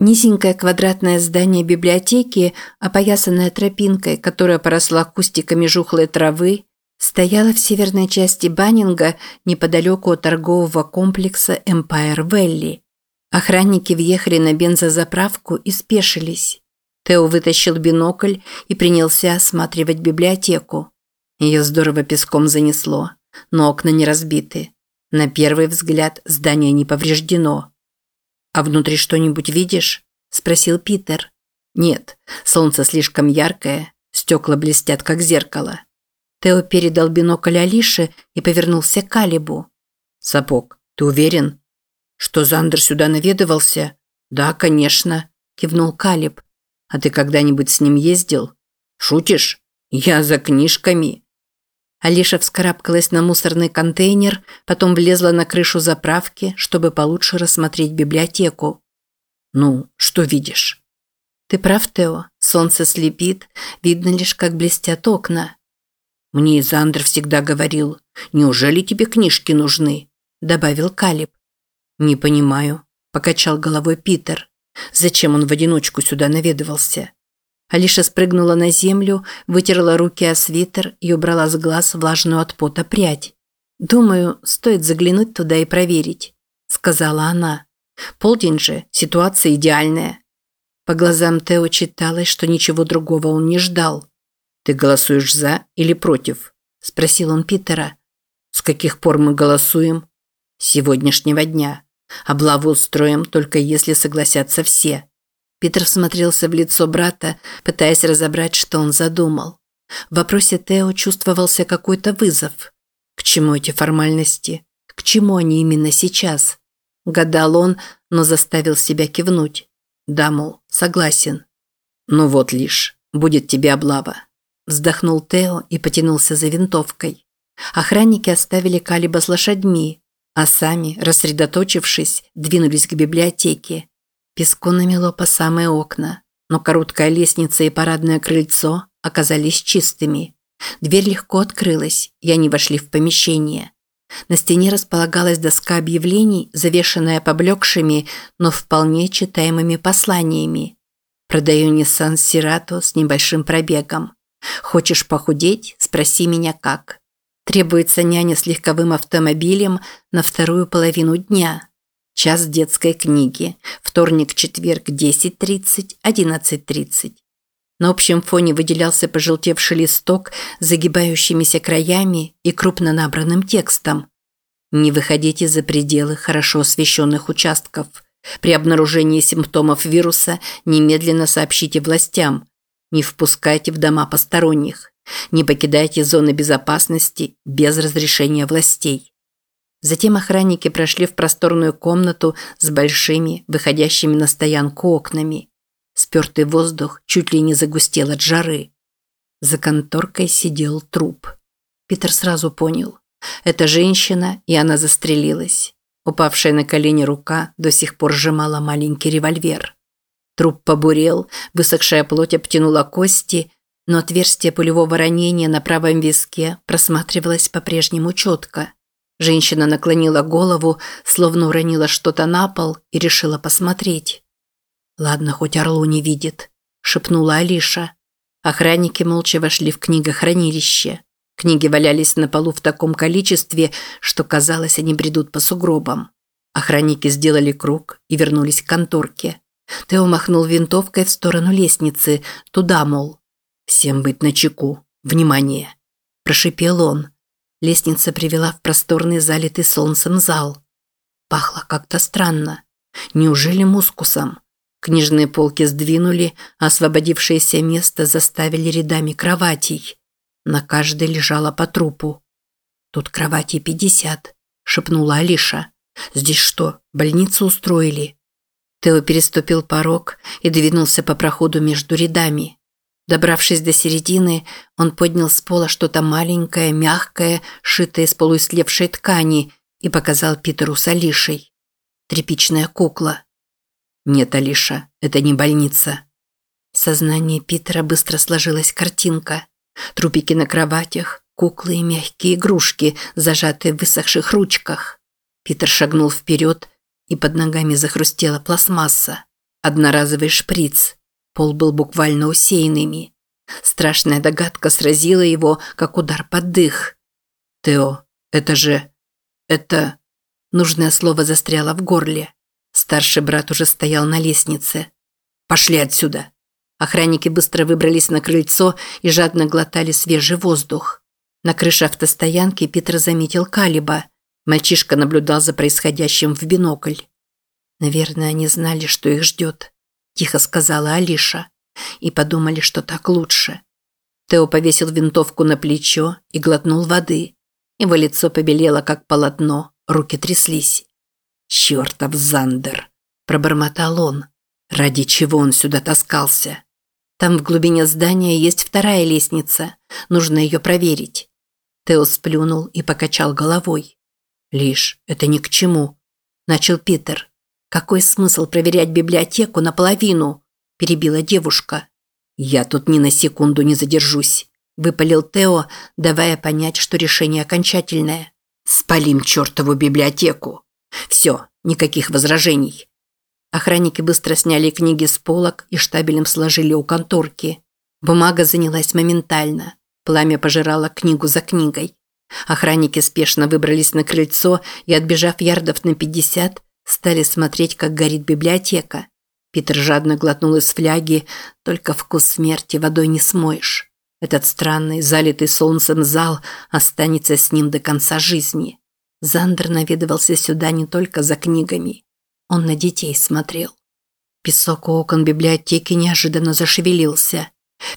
Низенькое квадратное здание библиотеки, опоясанное тропинкой, которая поросла кустиками жухлой травы, стояло в северной части Баннинга неподалеку от торгового комплекса Empire Valley. Охранники въехали на бензозаправку и спешились. Тео вытащил бинокль и принялся осматривать библиотеку. Ее здорово песком занесло, но окна не разбиты. На первый взгляд здание не повреждено. «А внутри что-нибудь видишь?» – спросил Питер. «Нет, солнце слишком яркое, стекла блестят, как зеркало». Тео передал бинокль Алише и повернулся к Калибу. «Сапог, ты уверен?» «Что Зандер сюда наведывался?» «Да, конечно», – кивнул Калиб. «А ты когда-нибудь с ним ездил?» «Шутишь? Я за книжками». Алиша вскарабкалась на мусорный контейнер, потом влезла на крышу заправки, чтобы получше рассмотреть библиотеку. «Ну, что видишь?» «Ты прав, Тео. Солнце слепит, видно лишь, как блестят окна». «Мне Изандр всегда говорил, неужели тебе книжки нужны?» – добавил Калиб. «Не понимаю», – покачал головой Питер. «Зачем он в одиночку сюда наведывался?» Алиша спрыгнула на землю, вытерла руки о свитер и убрала с глаз влажную от пота прядь. «Думаю, стоит заглянуть туда и проверить», – сказала она. «Полдень же, ситуация идеальная». По глазам Тео читалось, что ничего другого он не ждал. «Ты голосуешь за или против?» – спросил он Питера. «С каких пор мы голосуем?» «С сегодняшнего дня. Облаву устроим, только если согласятся все». Питер всмотрелся в лицо брата, пытаясь разобрать, что он задумал. В вопросе Тео чувствовался какой-то вызов. К чему эти формальности? К чему они именно сейчас? Гадал он, но заставил себя кивнуть. Да, мол, согласен. Ну вот лишь, будет тебе облава. Вздохнул Тео и потянулся за винтовкой. Охранники оставили Калиба с лошадьми, а сами, рассредоточившись, двинулись к библиотеке. Песку намело по самые окна, но короткая лестница и парадное крыльцо оказались чистыми. Дверь легко открылась, и они вошли в помещение. На стене располагалась доска объявлений, завешенная поблекшими, но вполне читаемыми посланиями. «Продаю Nissan Serato с небольшим пробегом. Хочешь похудеть? Спроси меня как. Требуется няня с легковым автомобилем на вторую половину дня. Час детской книги. Вторник, четверг, 10.30, 11.30. На общем фоне выделялся пожелтевший листок с загибающимися краями и крупно набранным текстом. Не выходите за пределы хорошо освещенных участков. При обнаружении симптомов вируса немедленно сообщите властям. Не впускайте в дома посторонних. Не покидайте зоны безопасности без разрешения властей. Затем охранники прошли в просторную комнату с большими, выходящими на стоянку окнами. Спертый воздух чуть ли не загустел от жары. За конторкой сидел труп. Питер сразу понял. Это женщина, и она застрелилась. Упавшая на колени рука до сих пор сжимала маленький револьвер. Труп побурел, высохшая плоть обтянула кости, но отверстие пулевого ранения на правом виске просматривалось по-прежнему четко. Женщина наклонила голову, словно уронила что-то на пол и решила посмотреть. «Ладно, хоть Орлу не видит», – шепнула Алиша. Охранники молча вошли в книгохранилище. Книги валялись на полу в таком количестве, что казалось, они бредут по сугробам. Охранники сделали круг и вернулись к конторке. Тео махнул винтовкой в сторону лестницы, туда, мол. «Всем быть начеку. Внимание!» – прошипел он. Лестница привела в просторный залитый солнцем зал. Пахло как-то странно. Неужели мускусом? Книжные полки сдвинули, а освободившееся место заставили рядами кроватей. На каждой лежало по трупу. «Тут кровати пятьдесят», – шепнула Алиша. «Здесь что, больницу устроили?» Тео переступил порог и двинулся по проходу между рядами. Добравшись до середины, он поднял с пола что-то маленькое, мягкое, шитое из полуислевшей ткани и показал Питеру с Алишей. Тряпичная кукла. «Нет, Алиша, это не больница». В сознании Питера быстро сложилась картинка. Трупики на кроватях, куклы и мягкие игрушки, зажатые в высохших ручках. Питер шагнул вперед, и под ногами захрустела пластмасса. Одноразовый шприц. Пол был буквально усеян ими. Страшная догадка сразила его, как удар под дых. «Тео, это же... это...» Нужное слово застряло в горле. Старший брат уже стоял на лестнице. «Пошли отсюда!» Охранники быстро выбрались на крыльцо и жадно глотали свежий воздух. На крыше автостоянки Питер заметил Калиба. Мальчишка наблюдал за происходящим в бинокль. «Наверное, они знали, что их ждет», – тихо сказала Алиша. «И подумали, что так лучше». Тео повесил винтовку на плечо и глотнул воды. Его лицо побелело, как полотно, руки тряслись. «Чертов Зандер!» – пробормотал он. «Ради чего он сюда таскался?» Там в глубине здания есть вторая лестница. Нужно ее проверить. Тео сплюнул и покачал головой. Лишь это ни к чему. Начал Питер. Какой смысл проверять библиотеку наполовину? Перебила девушка. Я тут ни на секунду не задержусь. Выпалил Тео, давая понять, что решение окончательное. Спалим чертову библиотеку. Все, никаких возражений. Охранники быстро сняли книги с полок и штабелем сложили у конторки. Бумага занялась моментально. Пламя пожирало книгу за книгой. Охранники спешно выбрались на крыльцо и, отбежав ярдов на пятьдесят, стали смотреть, как горит библиотека. Питер жадно глотнул из фляги, только вкус смерти водой не смоешь. Этот странный, залитый солнцем зал останется с ним до конца жизни. Зандер наведывался сюда не только за книгами. Он на детей смотрел. Песок у окон библиотеки неожиданно зашевелился.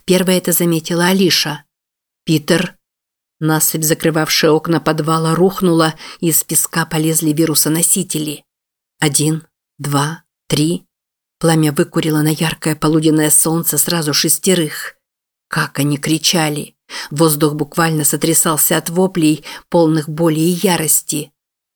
Первая это заметила Алиша. «Питер!» Насыпь, закрывавшая окна подвала, рухнула, и из песка полезли вирусоносители. Один, два, три. Пламя выкурило на яркое полуденное солнце сразу шестерых. Как они кричали! Воздух буквально сотрясался от воплей, полных боли и ярости.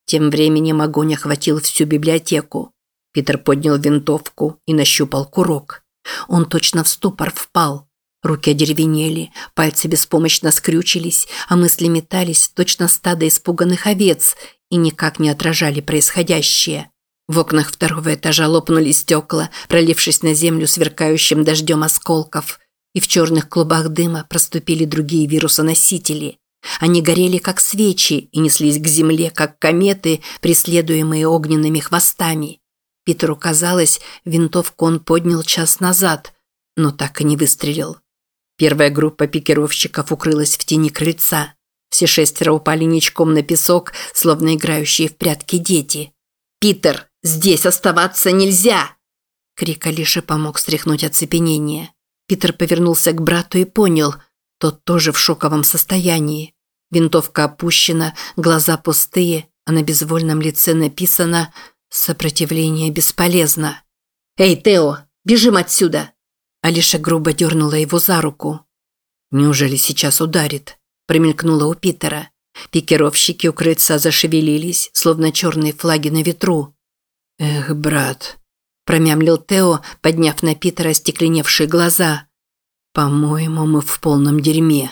Тем временем огонь охватил всю библиотеку. Питер поднял винтовку и нащупал курок. Он точно в ступор впал. Руки одеревенели, пальцы беспомощно скрючились, а мысли метались, точно стадо испуганных овец, и никак не отражали происходящее. В окнах второго этажа лопнули стекла, пролившись на землю сверкающим дождем осколков, и в черных клубах дыма проступили другие вирусоносители. Они горели, как свечи, и неслись к земле, как кометы, преследуемые огненными хвостами. Питеру казалось, винтовку он поднял час назад, но так и не выстрелил. Первая группа пикировщиков укрылась в тени крыльца. Все шестеро упали ничком на песок, словно играющие в прятки дети. «Питер, здесь оставаться нельзя!» Крик Алиши помог стряхнуть оцепенение. Питер повернулся к брату и понял, тот тоже в шоковом состоянии. Винтовка опущена, глаза пустые, а на безвольном лице написано «Сопротивление бесполезно». «Эй, Тео, бежим отсюда!» Алиша грубо дернула его за руку. «Неужели сейчас ударит?» – промелькнула у Питера. Пикировщики у крыльца зашевелились, словно черные флаги на ветру. «Эх, брат!» – промямлил Тео, подняв на Питера стекленевшие глаза. «По-моему, мы в полном дерьме».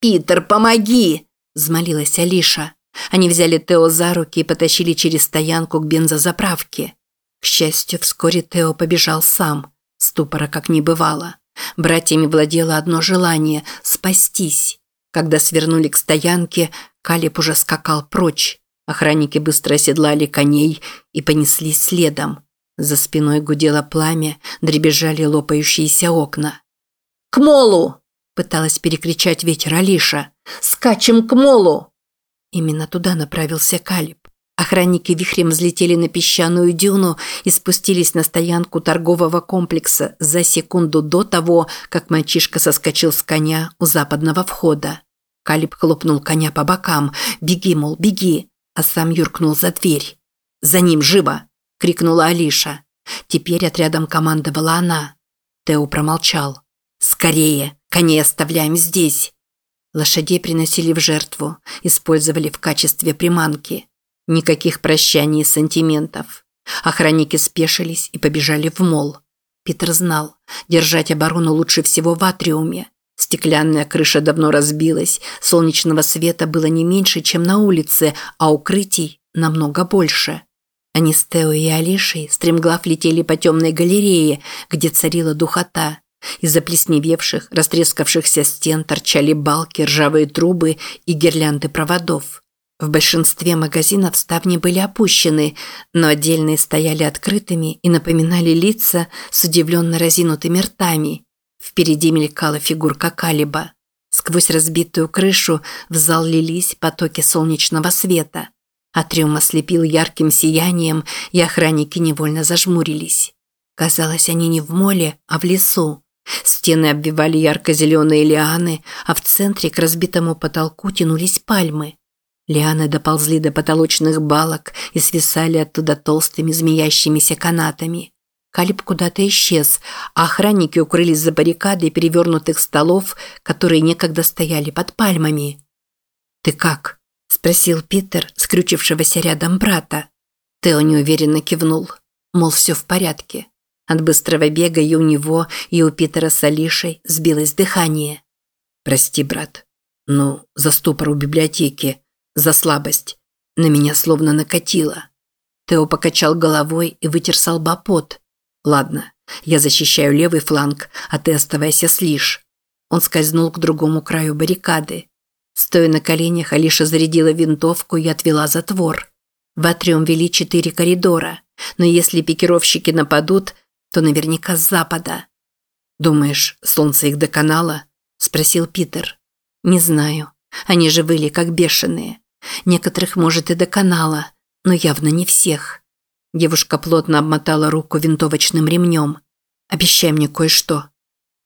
«Питер, помоги!» – взмолилась Алиша. Они взяли Тео за руки и потащили через стоянку к бензозаправке. К счастью, вскоре Тео побежал сам. Ступора как не бывало. Братьями владело одно желание – спастись. Когда свернули к стоянке, Калиб уже скакал прочь. Охранники быстро оседлали коней и понеслись следом. За спиной гудело пламя, дребезжали лопающиеся окна. «К молу!» Пыталась перекричать ветер Алиша. «Скачем к молу!» Именно туда направился Калиб. Охранники вихрем взлетели на песчаную дюну и спустились на стоянку торгового комплекса за секунду до того, как мальчишка соскочил с коня у западного входа. Калиб хлопнул коня по бокам. «Беги, мол, беги!» А сам юркнул за дверь. «За ним, живо!» – крикнула Алиша. Теперь отрядом командовала она. Тео промолчал. «Скорее! Коней оставляем здесь!» Лошадей приносили в жертву, использовали в качестве приманки. Никаких прощаний и сантиментов. Охранники спешились и побежали в мол. Питер знал, держать оборону лучше всего в атриуме. Стеклянная крыша давно разбилась, солнечного света было не меньше, чем на улице, а укрытий намного больше. Они с Тео и Алишей стремглав летели по темной галерее, где царила духота. Из заплесневевших, растрескавшихся стен торчали балки, ржавые трубы и гирлянды проводов. В большинстве магазинов ставни были опущены, но отдельные стояли открытыми и напоминали лица с удивленно разинутыми ртами. Впереди мелькала фигурка Калиба. Сквозь разбитую крышу в зал лились потоки солнечного света. Атриум ослепил ярким сиянием, и охранники невольно зажмурились. Казалось, они не в моле, а в лесу. Стены обвивали ярко-зеленые лианы, а в центре к разбитому потолку тянулись пальмы. Лианы доползли до потолочных балок и свисали оттуда толстыми змеящимися канатами. Калиб куда-то исчез, а охранники укрылись за баррикадой перевернутых столов, которые некогда стояли под пальмами. «Ты как?» – спросил Питер, скрючившегося рядом брата. Тео неуверенно кивнул, мол, все в порядке. От быстрого бега и у него, и у Питера с Алишей сбилось дыхание. «Прости, брат. Ну, за ступор у библиотеки, за слабость. На меня словно накатило». Тео покачал головой и вытер с. «Ладно, я защищаю левый фланг, а ты оставайся с Лиш». Он скользнул к другому краю баррикады. Стоя на коленях, Алиша зарядила винтовку и отвела затвор. В атриум вели четыре коридора, но если пикировщики нападут, то наверняка с запада. «Думаешь, солнце их доконало?» – спросил Питер. «Не знаю. Они же выли, как бешеные. Некоторых, может, и доконало, но явно не всех». Девушка плотно обмотала руку винтовочным ремнем. «Обещай мне кое-что».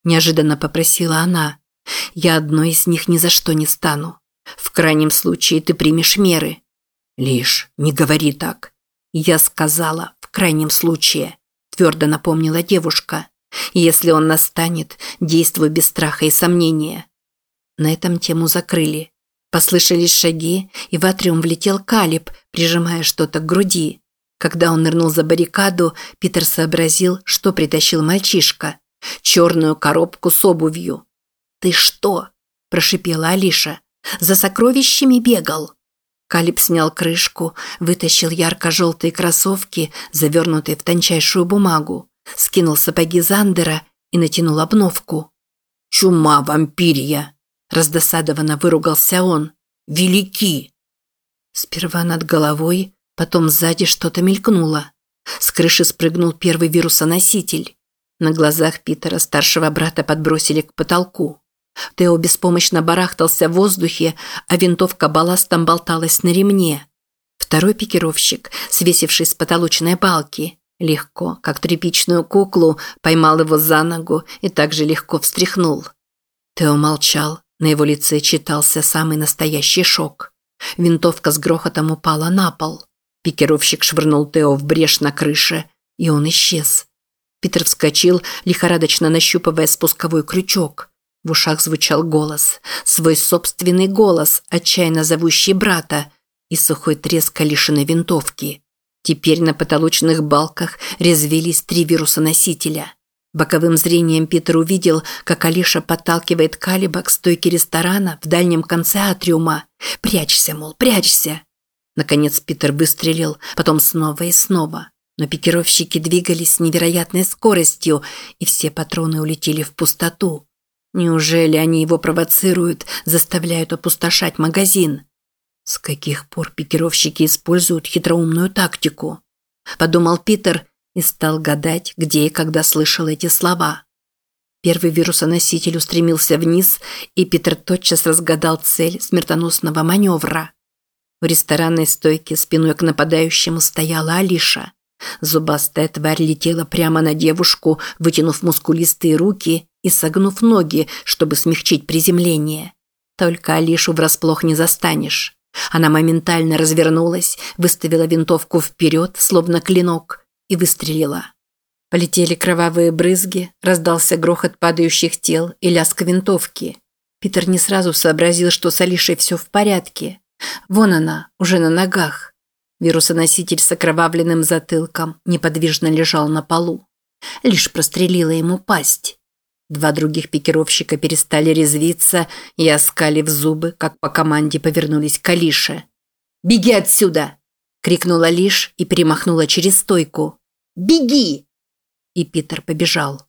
Неожиданно попросила она. «Я одной из них ни за что не стану. В крайнем случае ты примешь меры». «Лишь, не говори так». Я сказала «в крайнем случае» твердо напомнила девушка. Если он настанет, действуй без страха и сомнения. На этом тему закрыли. Послышались шаги, и в атриум влетел Калиб, прижимая что-то к груди. Когда он нырнул за баррикаду, Питер сообразил, что притащил мальчишка. Черную коробку с обувью. «Ты что?» – прошипела Алиша. «За сокровищами бегал?» Калиб снял крышку, вытащил ярко-желтые кроссовки, завернутые в тончайшую бумагу, скинул сапоги Зандера и натянул обновку. «Чума вампирия!» – раздосадованно выругался он. «Велики!» Сперва над головой, потом сзади что-то мелькнуло. С крыши спрыгнул первый вирусоноситель. На глазах Питера старшего брата подбросили к потолку. Тео беспомощно барахтался в воздухе, а винтовка балластом болталась на ремне. Второй пикировщик, свесивший с потолочной балки, легко, как тряпичную куклу, поймал его за ногу и также легко встряхнул. Тео молчал, на его лице читался самый настоящий шок. Винтовка с грохотом упала на пол. Пикировщик швырнул Тео в брешь на крыше, и он исчез. Питер вскочил, лихорадочно нащупывая спусковой крючок – в ушах звучал голос, свой собственный голос, отчаянно зовущий брата, и сухой треск лишенной винтовки. Теперь на потолочных балках резвились три вирусоносителя. Боковым зрением Питер увидел, как Алиша подталкивает Калиба к стойке ресторана в дальнем конце атриума. «Прячься, мол, прячься!» Наконец Питер выстрелил, потом снова и снова. Но пикировщики двигались с невероятной скоростью, и все патроны улетели в пустоту. Неужели они его провоцируют, заставляют опустошать магазин? С каких пор пикировщики используют хитроумную тактику? Подумал Питер и стал гадать, где и когда слышал эти слова. Первый вирусоноситель устремился вниз, и Питер тотчас разгадал цель смертоносного маневра. В ресторанной стойке спиной к нападающему стояла Алиша. Зубастая тварь летела прямо на девушку, вытянув мускулистые руки и согнув ноги, чтобы смягчить приземление. Только Алишу врасплох не застанешь. Она моментально развернулась, выставила винтовку вперед, словно клинок, и выстрелила. Полетели кровавые брызги, раздался грохот падающих тел и лязг винтовки. Питер не сразу сообразил, что с Алишей все в порядке. Вон она, уже на ногах. Вирусоноситель с окровавленным затылком неподвижно лежал на полу. Лишь прострелила ему пасть. Два других пикировщика перестали резвиться и, оскалив зубы, как по команде, повернулись к Алише. «Беги отсюда!» – крикнула Лиш и перемахнула через стойку. Беги!» И Питер побежал.